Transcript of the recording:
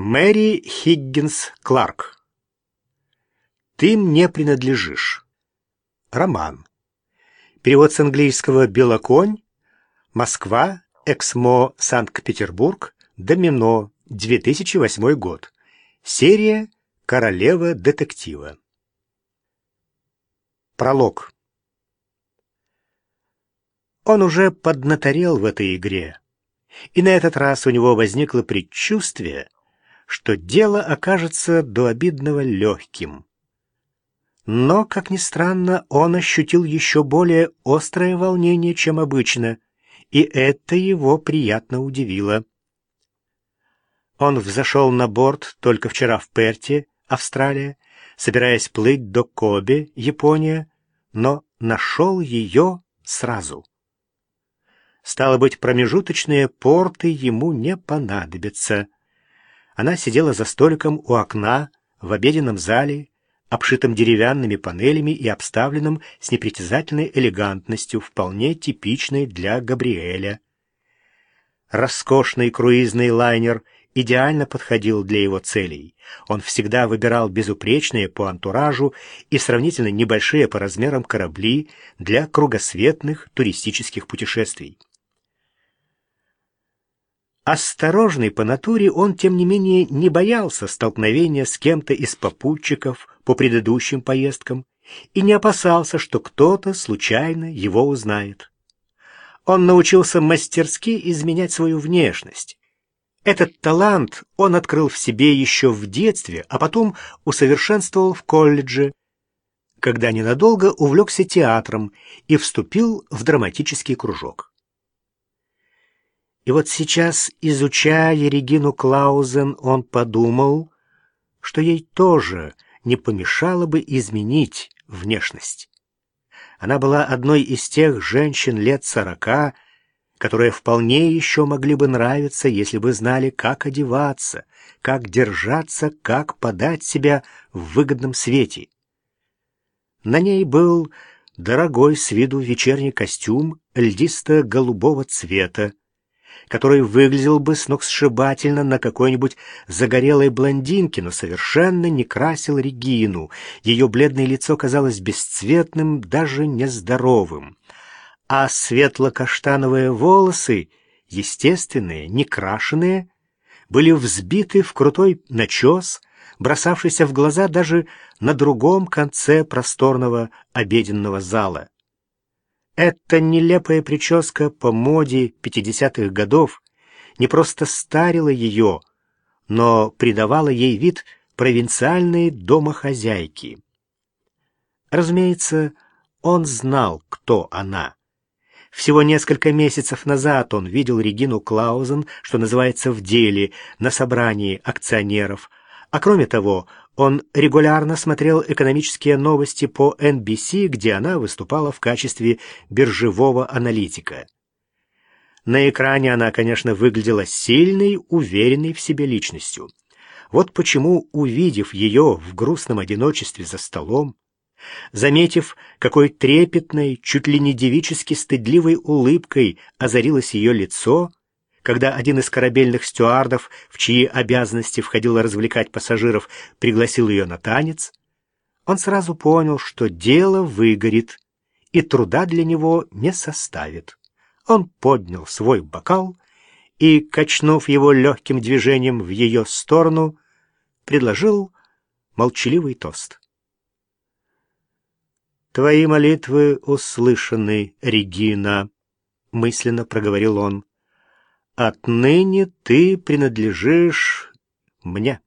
Мэри Хиггинс Кларк. Ты мне принадлежишь. Роман. Перевод с английского «Белоконь», Москва, Эксмо, Санкт-Петербург, Домино, 2008 год. Серия «Королева детектива». Пролог. Он уже поднаторел в этой игре, и на этот раз у него возникло предчувствие, что дело окажется до обидного легким. Но, как ни странно, он ощутил еще более острое волнение, чем обычно, и это его приятно удивило. Он взошел на борт только вчера в Перте, Австралия, собираясь плыть до Кобе, Япония, но нашел ее сразу. Стало быть, промежуточные порты ему не понадобятся — она сидела за столиком у окна в обеденном зале, обшитом деревянными панелями и обставленном с непритязательной элегантностью, вполне типичной для Габриэля. Роскошный круизный лайнер идеально подходил для его целей. Он всегда выбирал безупречные по антуражу и сравнительно небольшие по размерам корабли для кругосветных туристических путешествий. Осторожный по натуре, он, тем не менее, не боялся столкновения с кем-то из попутчиков по предыдущим поездкам и не опасался, что кто-то случайно его узнает. Он научился мастерски изменять свою внешность. Этот талант он открыл в себе еще в детстве, а потом усовершенствовал в колледже, когда ненадолго увлекся театром и вступил в драматический кружок. И вот сейчас, изучая Регину Клаузен, он подумал, что ей тоже не помешало бы изменить внешность. Она была одной из тех женщин лет сорока, которые вполне еще могли бы нравиться, если бы знали, как одеваться, как держаться, как подать себя в выгодном свете. На ней был дорогой с виду вечерний костюм льдисто-голубого цвета, который выглядел бы сногсшибательно на какой-нибудь загорелой блондинке, но совершенно не красил Регину. Ее бледное лицо казалось бесцветным, даже нездоровым. А светло-каштановые волосы, естественные, не крашеные, были взбиты в крутой начес, бросавшийся в глаза даже на другом конце просторного обеденного зала. Эта нелепая прическа по моде 50-х годов не просто старила ее, но придавала ей вид провинциальной домохозяйки. Разумеется, он знал, кто она. Всего несколько месяцев назад он видел Регину Клаузен, что называется, в деле, на собрании акционеров. А кроме того, он регулярно смотрел экономические новости по NBC, где она выступала в качестве биржевого аналитика. На экране она, конечно, выглядела сильной, уверенной в себе личностью. Вот почему, увидев ее в грустном одиночестве за столом, заметив, какой трепетной, чуть ли не девически стыдливой улыбкой озарилось ее лицо, когда один из корабельных стюардов, в чьи обязанности входило развлекать пассажиров, пригласил ее на танец, он сразу понял, что дело выгорит и труда для него не составит. Он поднял свой бокал и, качнув его легким движением в ее сторону, предложил молчаливый тост. «Твои молитвы услышаны, Регина», — мысленно проговорил он. Отныне ты принадлежишь мне.